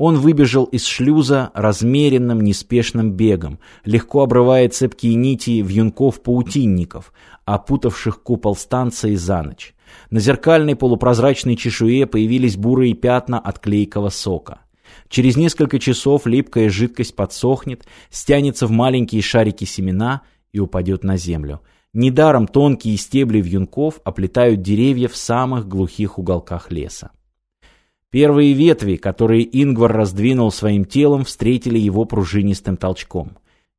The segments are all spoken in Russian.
Он выбежал из шлюза размеренным, неспешным бегом, легко обрывая цепкие нити вьюнков-паутинников, опутавших купол станции за ночь. На зеркальной полупрозрачной чешуе появились бурые пятна от клейкого сока. Через несколько часов липкая жидкость подсохнет, стянется в маленькие шарики семена и упадет на землю. Недаром тонкие стебли вьюнков оплетают деревья в самых глухих уголках леса. Первые ветви, которые Ингвар раздвинул своим телом, встретили его пружинистым толчком.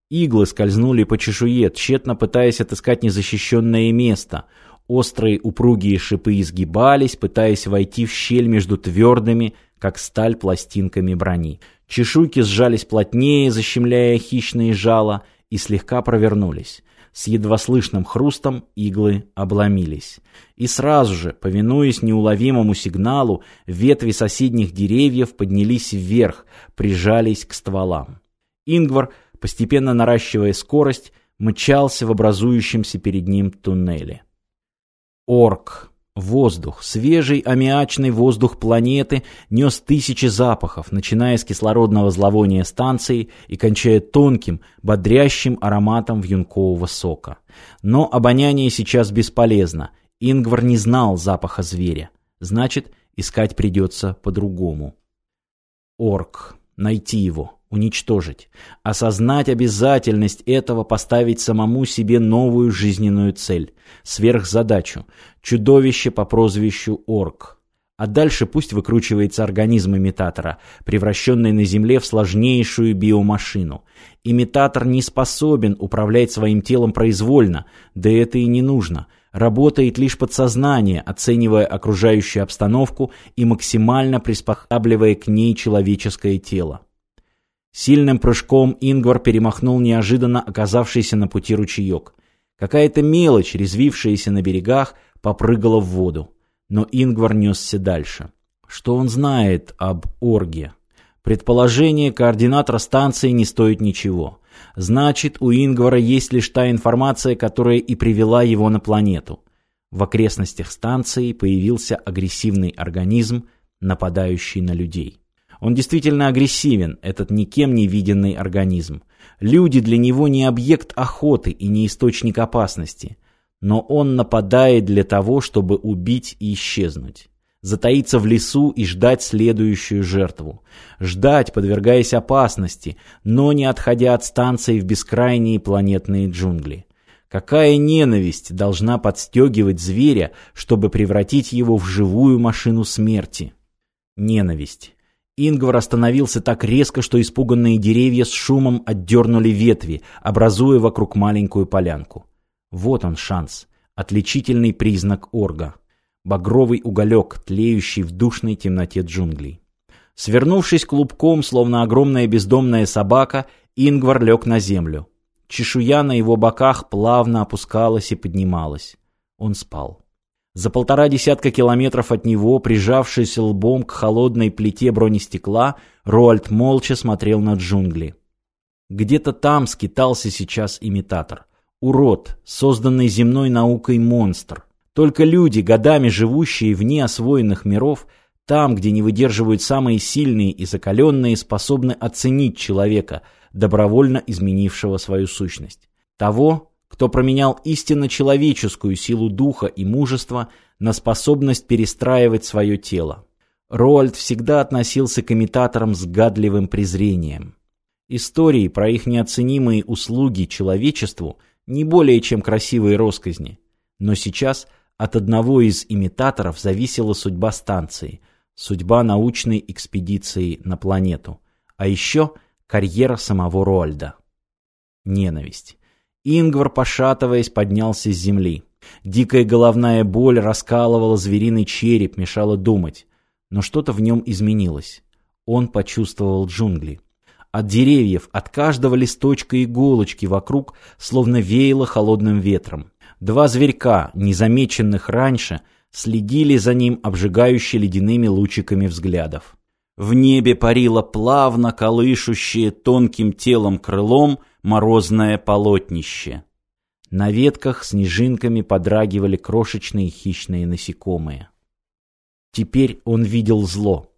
Иглы скользнули по чешуе, тщетно пытаясь отыскать незащищенное место. Острые упругие шипы изгибались, пытаясь войти в щель между твердыми, как сталь, пластинками брони. Чешуйки сжались плотнее, защемляя хищные жало, и слегка провернулись. С едва слышным хрустом иглы обломились. И сразу же, повинуясь неуловимому сигналу, ветви соседних деревьев поднялись вверх, прижались к стволам. Ингвар, постепенно наращивая скорость, мчался в образующемся перед ним туннеле. Орк. Воздух, свежий аммиачный воздух планеты нес тысячи запахов, начиная с кислородного зловония станции и кончая тонким, бодрящим ароматом вьюнкового сока. Но обоняние сейчас бесполезно. Ингвар не знал запаха зверя. Значит, искать придется по-другому. Орк. Найти его уничтожить. Осознать обязательность этого, поставить самому себе новую жизненную цель, сверхзадачу, чудовище по прозвищу Орк. А дальше пусть выкручивается организм имитатора, превращенный на Земле в сложнейшую биомашину. Имитатор не способен управлять своим телом произвольно, да это и не нужно. Работает лишь подсознание, оценивая окружающую обстановку и максимально приспосабливая к ней человеческое тело. Сильным прыжком Ингвар перемахнул неожиданно оказавшийся на пути ручеек. Какая-то мелочь, резвившаяся на берегах, попрыгала в воду. Но Ингвар несся дальше. Что он знает об Орге? Предположение координатора станции не стоит ничего. Значит, у Ингвара есть лишь та информация, которая и привела его на планету. В окрестностях станции появился агрессивный организм, нападающий на людей. Он действительно агрессивен, этот никем не виденный организм. Люди для него не объект охоты и не источник опасности. Но он нападает для того, чтобы убить и исчезнуть. Затаиться в лесу и ждать следующую жертву. Ждать, подвергаясь опасности, но не отходя от станции в бескрайние планетные джунгли. Какая ненависть должна подстегивать зверя, чтобы превратить его в живую машину смерти? Ненависть. Ингвар остановился так резко, что испуганные деревья с шумом отдернули ветви, образуя вокруг маленькую полянку. Вот он шанс. Отличительный признак орга. Багровый уголек, тлеющий в душной темноте джунглей. Свернувшись клубком, словно огромная бездомная собака, Ингвар лег на землю. Чешуя на его боках плавно опускалась и поднималась. Он спал. За полтора десятка километров от него, прижавшись лбом к холодной плите бронестекла, Роальд молча смотрел на джунгли. Где-то там скитался сейчас имитатор. Урод, созданный земной наукой монстр. Только люди, годами живущие вне освоенных миров, там, где не выдерживают самые сильные и закаленные, способны оценить человека, добровольно изменившего свою сущность. Того, кто променял истинно человеческую силу духа и мужества на способность перестраивать свое тело. Роальд всегда относился к имитаторам с гадливым презрением. Истории про их неоценимые услуги человечеству не более чем красивые росказни. Но сейчас от одного из имитаторов зависела судьба станции, судьба научной экспедиции на планету, а еще карьера самого Роальда. Ненависть. Ингвар, пошатываясь, поднялся с земли. Дикая головная боль раскалывала звериный череп, мешала думать. Но что-то в нем изменилось. Он почувствовал джунгли. От деревьев, от каждого листочка иголочки вокруг словно веяло холодным ветром. Два зверька, незамеченных раньше, следили за ним обжигающе ледяными лучиками взглядов. В небе парило плавно колышущее тонким телом крылом морозное полотнище. На ветках снежинками подрагивали крошечные хищные насекомые. Теперь он видел зло.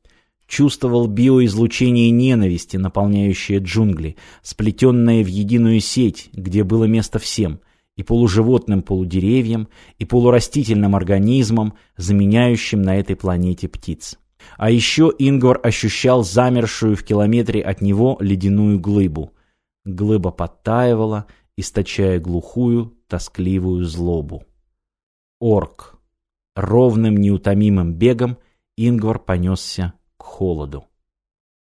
чувствовал биоизлучение ненависти, наполняющее джунгли, сплетенное в единую сеть, где было место всем – и полуживотным полудеревьям, и полурастительным организмам, заменяющим на этой планете птиц. А еще Ингвар ощущал замершую в километре от него ледяную глыбу. Глыба подтаивала, источая глухую, тоскливую злобу. Орк. Ровным неутомимым бегом Ингвар понесся к холоду.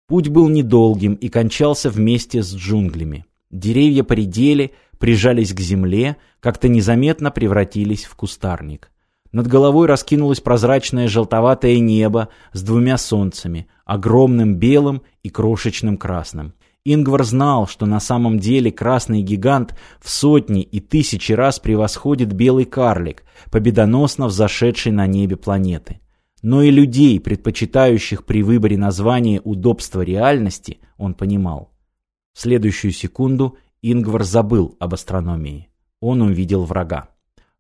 Путь был недолгим и кончался вместе с джунглями. Деревья поредели, прижались к земле, как-то незаметно превратились в кустарник. Над головой раскинулось прозрачное желтоватое небо с двумя солнцами, огромным белым и крошечным красным. Ингвар знал, что на самом деле красный гигант в сотни и тысячи раз превосходит белый карлик, победоносно взошедший на небе планеты. Но и людей, предпочитающих при выборе названия удобства реальности, он понимал. В следующую секунду Ингвар забыл об астрономии. Он увидел врага.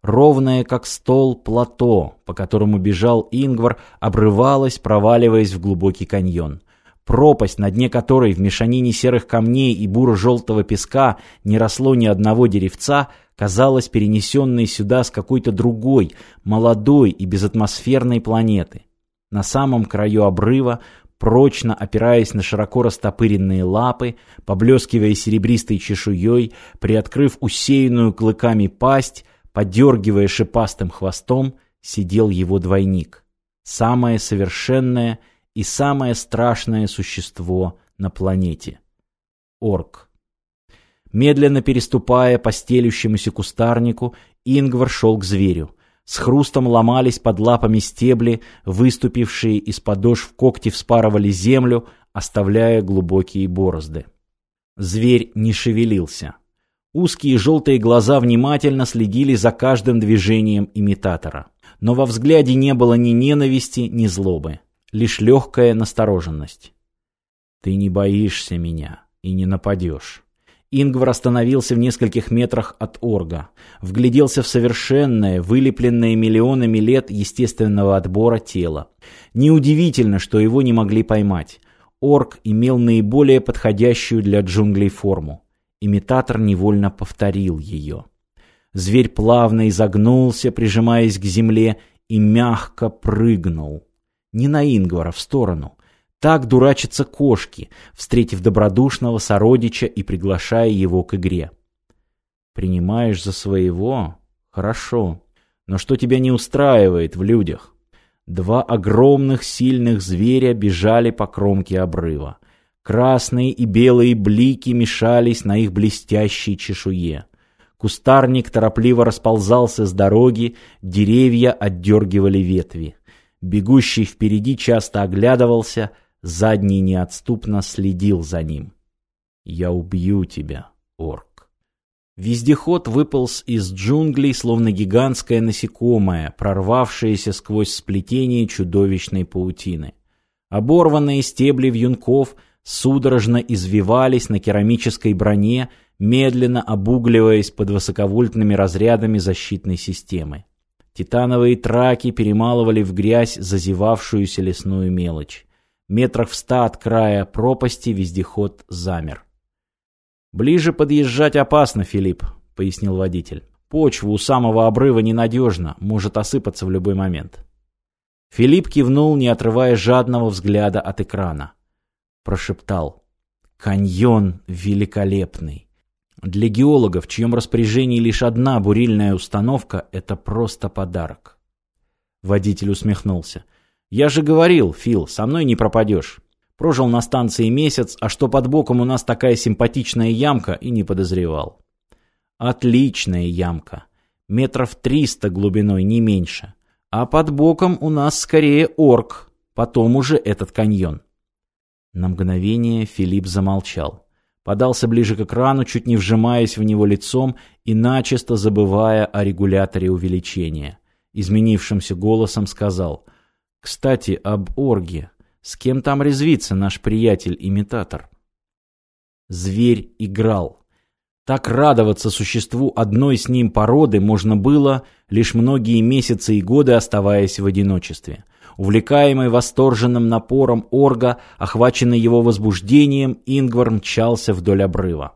Ровное, как стол, плато, по которому бежал Ингвар, обрывалось, проваливаясь в глубокий каньон. Пропасть, на дне которой в мешанине серых камней и буро-желтого песка не росло ни одного деревца, казалась перенесенной сюда с какой-то другой, молодой и безатмосферной планеты. На самом краю обрыва прочно опираясь на широко растопыренные лапы, поблескивая серебристой чешуей, приоткрыв усеянную клыками пасть, подергивая шипастым хвостом, сидел его двойник. Самое совершенное и самое страшное существо на планете. Орк. Медленно переступая по стелющемуся кустарнику, Ингвар шел к зверю. С хрустом ломались под лапами стебли, выступившие из подошв когти вспарывали землю, оставляя глубокие борозды. Зверь не шевелился. Узкие желтые глаза внимательно следили за каждым движением имитатора. Но во взгляде не было ни ненависти, ни злобы. Лишь легкая настороженность. «Ты не боишься меня и не нападешь». Ингвар остановился в нескольких метрах от Орга, вгляделся в совершенное, вылепленное миллионами лет естественного отбора тело. Неудивительно, что его не могли поймать. Орг имел наиболее подходящую для джунглей форму. Имитатор невольно повторил ее. Зверь плавно изогнулся, прижимаясь к земле, и мягко прыгнул. Не на Ингвара, в сторону. Так дурачатся кошки, встретив добродушного сородича и приглашая его к игре. Принимаешь за своего? Хорошо. Но что тебя не устраивает в людях? Два огромных сильных зверя бежали по кромке обрыва. Красные и белые блики мешались на их блестящей чешуе. Кустарник торопливо расползался с дороги, деревья отдергивали ветви. Бегущий впереди часто оглядывался — Задний неотступно следил за ним. «Я убью тебя, орк». Вездеход выполз из джунглей, словно гигантское насекомое, прорвавшееся сквозь сплетение чудовищной паутины. Оборванные стебли вьюнков судорожно извивались на керамической броне, медленно обугливаясь под высоковольтными разрядами защитной системы. Титановые траки перемалывали в грязь зазевавшуюся лесную мелочь. Метрах в ста от края пропасти вездеход замер. «Ближе подъезжать опасно, Филипп», — пояснил водитель. «Почва у самого обрыва ненадежна, может осыпаться в любой момент». Филипп кивнул, не отрывая жадного взгляда от экрана. Прошептал. «Каньон великолепный. Для геологов, в чьем распоряжении лишь одна бурильная установка, это просто подарок». Водитель усмехнулся. «Я же говорил, Фил, со мной не пропадешь. Прожил на станции месяц, а что под боком у нас такая симпатичная ямка, и не подозревал». «Отличная ямка. Метров триста глубиной, не меньше. А под боком у нас скорее орк, потом уже этот каньон». На мгновение Филипп замолчал. Подался ближе к экрану, чуть не вжимаясь в него лицом и начисто забывая о регуляторе увеличения. Изменившимся голосом сказал — кстати, об Орге. С кем там резвится наш приятель-имитатор? Зверь играл. Так радоваться существу одной с ним породы можно было, лишь многие месяцы и годы оставаясь в одиночестве. Увлекаемый восторженным напором орга, охваченный его возбуждением, Ингвар мчался вдоль обрыва.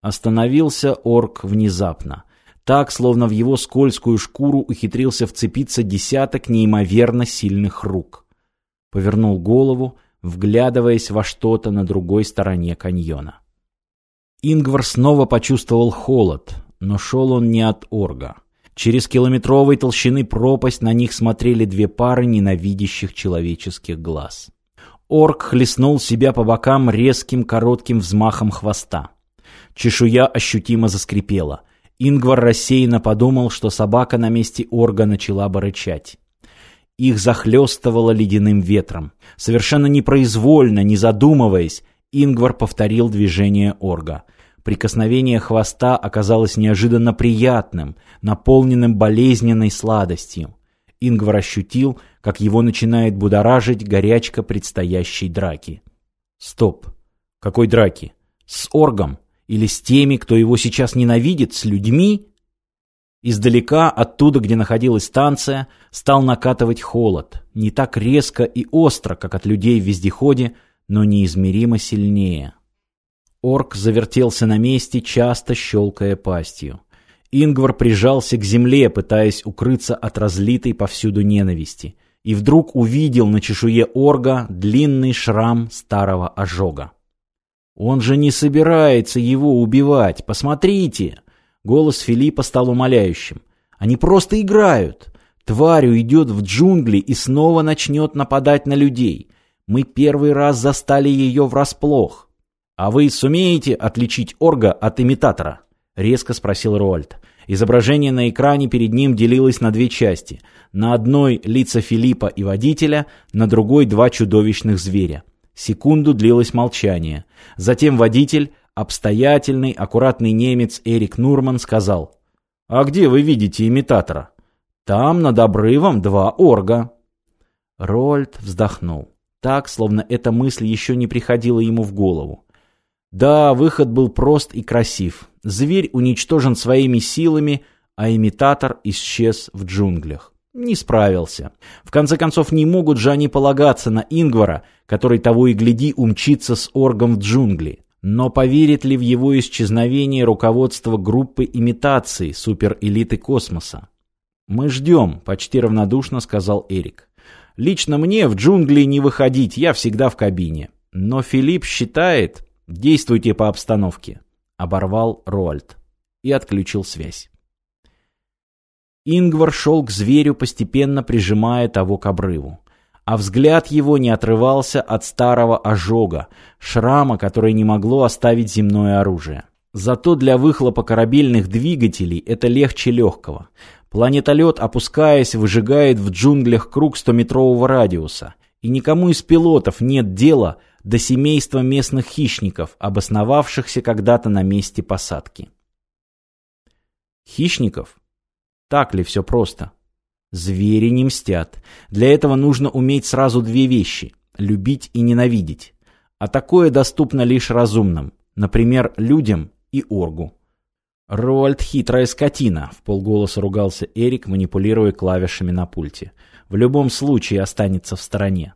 Остановился орк внезапно. Так, словно в его скользкую шкуру ухитрился вцепиться десяток неимоверно сильных рук. Повернул голову, вглядываясь во что-то на другой стороне каньона. Ингвар снова почувствовал холод, но шел он не от орга. Через километровой толщины пропасть на них смотрели две пары ненавидящих человеческих глаз. Орк хлестнул себя по бокам резким коротким взмахом хвоста. Чешуя ощутимо заскрипела. Ингвар рассеянно подумал, что собака на месте орга начала бы рычать. Их захлестывало ледяным ветром. Совершенно непроизвольно, не задумываясь, Ингвар повторил движение орга — Прикосновение хвоста оказалось неожиданно приятным, наполненным болезненной сладостью. Ингвар ощутил, как его начинает будоражить горячка предстоящей драки. Стоп. Какой драки? С Оргом? Или с теми, кто его сейчас ненавидит? С людьми? Издалека, оттуда, где находилась станция, стал накатывать холод. Не так резко и остро, как от людей в вездеходе, но неизмеримо сильнее. Орк завертелся на месте, часто щелкая пастью. Ингвар прижался к земле, пытаясь укрыться от разлитой повсюду ненависти, и вдруг увидел на чешуе орга длинный шрам старого ожога. «Он же не собирается его убивать, посмотрите!» Голос Филиппа стал умоляющим. «Они просто играют. Тварь уйдет в джунгли и снова начнет нападать на людей. Мы первый раз застали ее врасплох. «А вы сумеете отличить орга от имитатора?» — резко спросил Роальд. Изображение на экране перед ним делилось на две части. На одной — лица Филиппа и водителя, на другой — два чудовищных зверя. Секунду длилось молчание. Затем водитель, обстоятельный, аккуратный немец Эрик Нурман сказал. «А где вы видите имитатора?» «Там, над обрывом, два орга». Рольд вздохнул. Так, словно эта мысль еще не приходила ему в голову. Да, выход был прост и красив. Зверь уничтожен своими силами, а имитатор исчез в джунглях. Не справился. В конце концов, не могут же они полагаться на Ингвара, который того и гляди умчится с оргом в джунгли. Но поверит ли в его исчезновение руководство группы имитации суперэлиты космоса? «Мы ждем», — почти равнодушно сказал Эрик. «Лично мне в джунгли не выходить, я всегда в кабине. Но Филипп считает, «Действуйте по обстановке», — оборвал Роальд и отключил связь. Ингвар шел к зверю, постепенно прижимая того к обрыву. А взгляд его не отрывался от старого ожога, шрама, который не могло оставить земное оружие. Зато для выхлопа корабельных двигателей это легче легкого. Планетолет, опускаясь, выжигает в джунглях круг стометрового радиуса. И никому из пилотов нет дела до семейства местных хищников, обосновавшихся когда-то на месте посадки. Хищников? Так ли все просто? Звери не мстят. Для этого нужно уметь сразу две вещи – любить и ненавидеть. А такое доступно лишь разумным, например, людям и оргу. «Роальд — хитрая скотина», — в полголоса ругался Эрик, манипулируя клавишами на пульте. «В любом случае останется в стороне».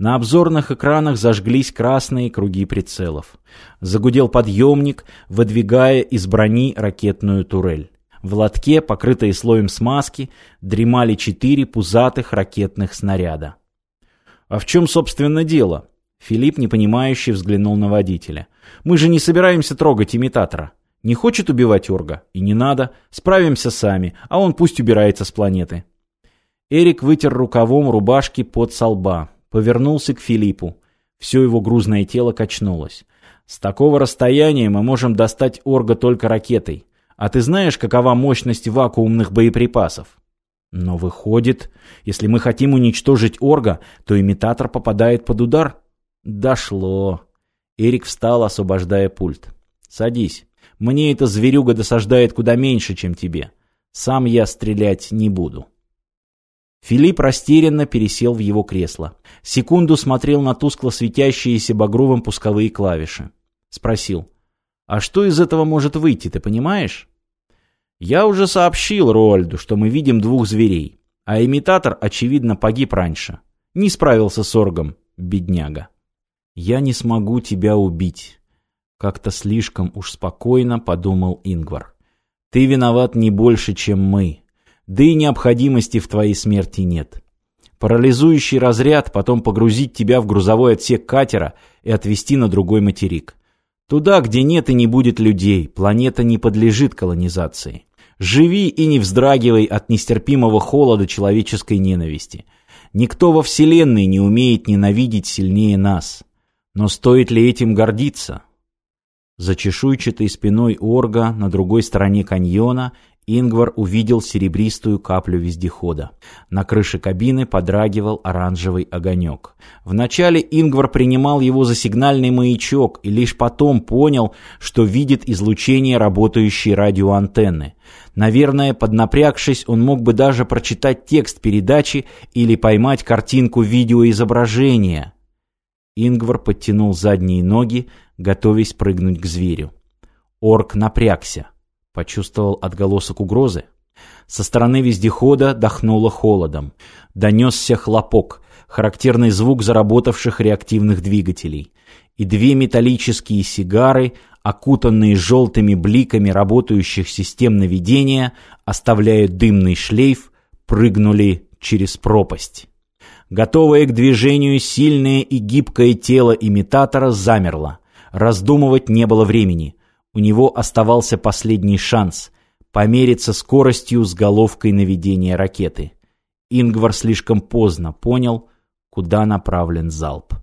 На обзорных экранах зажглись красные круги прицелов. Загудел подъемник, выдвигая из брони ракетную турель. В лотке, покрытые слоем смазки, дремали четыре пузатых ракетных снаряда. «А в чем, собственно, дело?» Филипп, непонимающе, взглянул на водителя. «Мы же не собираемся трогать имитатора. Не хочет убивать Орга? И не надо. Справимся сами, а он пусть убирается с планеты». Эрик вытер рукавом рубашки под солба повернулся к Филиппу. Все его грузное тело качнулось. «С такого расстояния мы можем достать Орга только ракетой. А ты знаешь, какова мощность вакуумных боеприпасов?» «Но выходит, если мы хотим уничтожить Орга, то имитатор попадает под удар?» «Дошло». Эрик встал, освобождая пульт. «Садись. Мне эта зверюга досаждает куда меньше, чем тебе. Сам я стрелять не буду». Филипп растерянно пересел в его кресло. Секунду смотрел на тускло светящиеся багровым пусковые клавиши. Спросил. «А что из этого может выйти, ты понимаешь?» «Я уже сообщил Роальду, что мы видим двух зверей. А имитатор, очевидно, погиб раньше. Не справился с оргом, бедняга. «Я не смогу тебя убить», — как-то слишком уж спокойно подумал Ингвар. «Ты виноват не больше, чем мы. Да и необходимости в твоей смерти нет. Парализующий разряд, потом погрузить тебя в грузовой отсек катера и отвезти на другой материк. Туда, где нет и не будет людей, планета не подлежит колонизации. Живи и не вздрагивай от нестерпимого холода человеческой ненависти. Никто во Вселенной не умеет ненавидеть сильнее нас. Но стоит ли этим гордиться? За чешуйчатой спиной Орга на другой стороне каньона Ингвар увидел серебристую каплю вездехода. На крыше кабины подрагивал оранжевый огонек. Вначале Ингвар принимал его за сигнальный маячок и лишь потом понял, что видит излучение работающей радиоантенны. Наверное, поднапрягшись, он мог бы даже прочитать текст передачи или поймать картинку видеоизображения. Ингвар подтянул задние ноги, готовясь прыгнуть к зверю. Орк напрягся. Почувствовал отголосок угрозы. Со стороны вездехода дохнуло холодом. Донесся хлопок, характерный звук заработавших реактивных двигателей. И две металлические сигары, окутанные желтыми бликами работающих систем наведения, оставляя дымный шлейф, прыгнули через пропасть. Готовое к движению сильное и гибкое тело имитатора замерло. Раздумывать не было времени. У него оставался последний шанс — помериться скоростью с головкой наведения ракеты. Ингвар слишком поздно понял, куда направлен залп.